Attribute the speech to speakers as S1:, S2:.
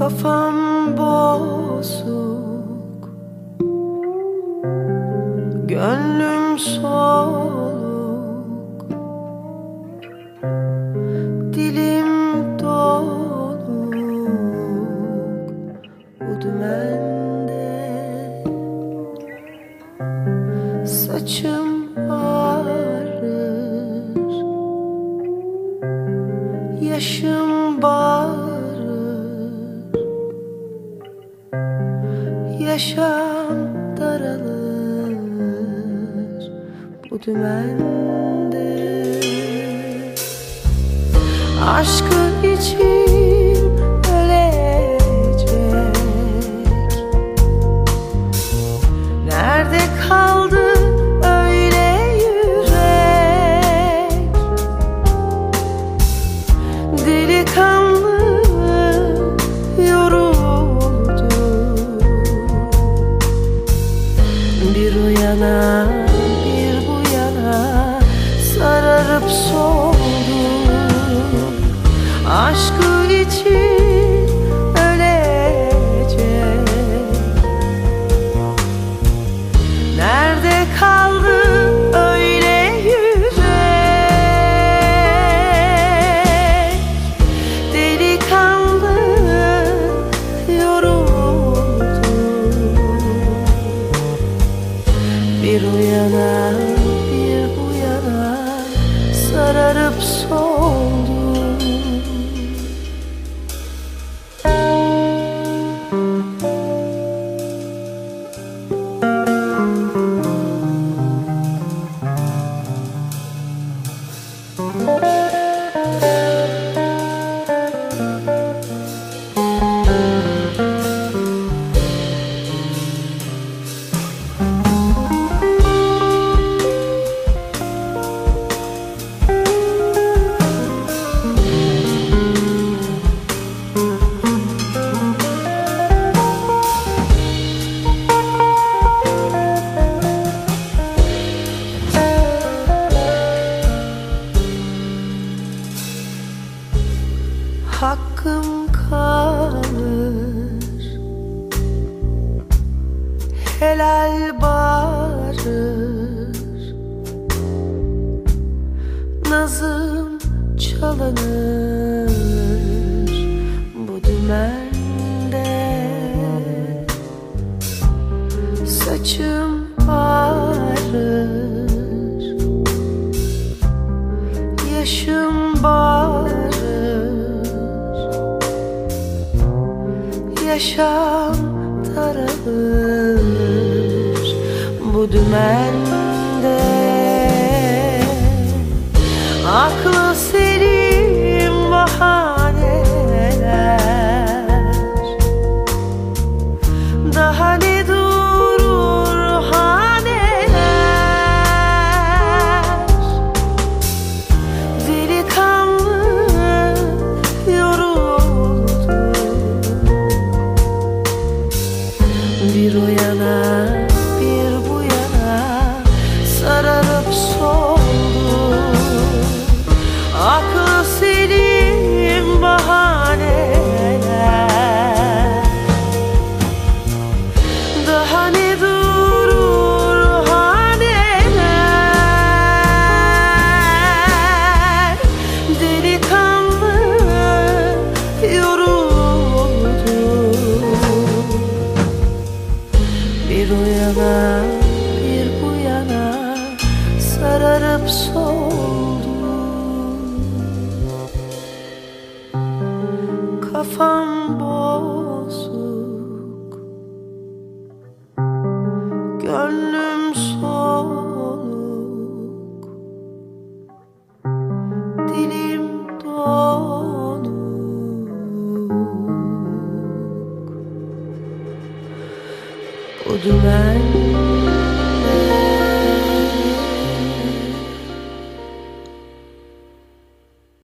S1: Kafam bozuk. Gönlüm soluk. Dilim doluk. Bu dümende Saçım ağrır. Yaşım bağırır Yaşam daralır Bu dümende. Aşkı için Bir uyana bir bu yana sararıp soldu Aşkı Bir hakkım kalır. Helal bağırır. Nazım çalınır Bu dümende. Saçım ağrır Yaşam daralır Bu dümende. Aklı Bir bir bu yana sararıp soldu Kafam bozuk au domaine.